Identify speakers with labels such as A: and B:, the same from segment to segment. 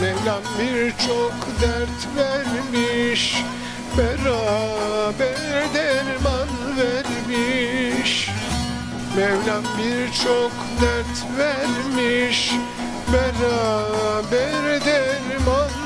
A: Mevlam birçok dert vermiş Beraber derman vermiş. Mevlam birçok dert vermiş Beraber derman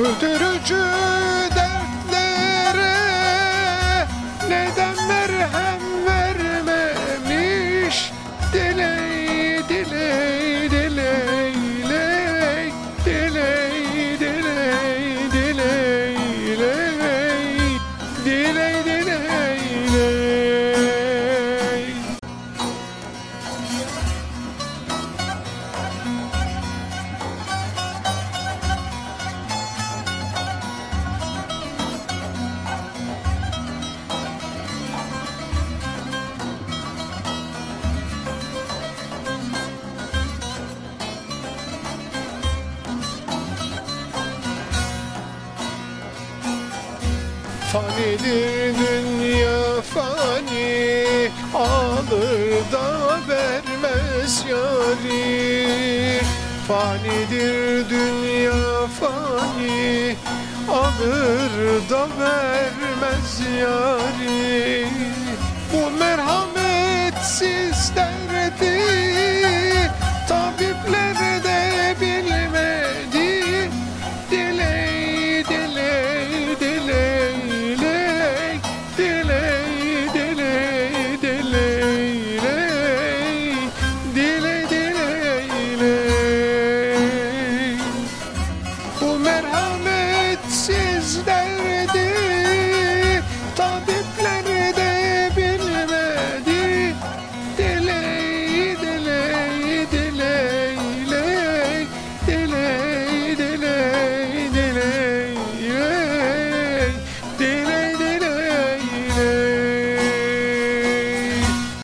A: Öldürücü Fanidir dünya fani Alır da vermez yari. Fanidir dünya fani Alır da vermez yari. Bu merhametsiz derdi Tabiplere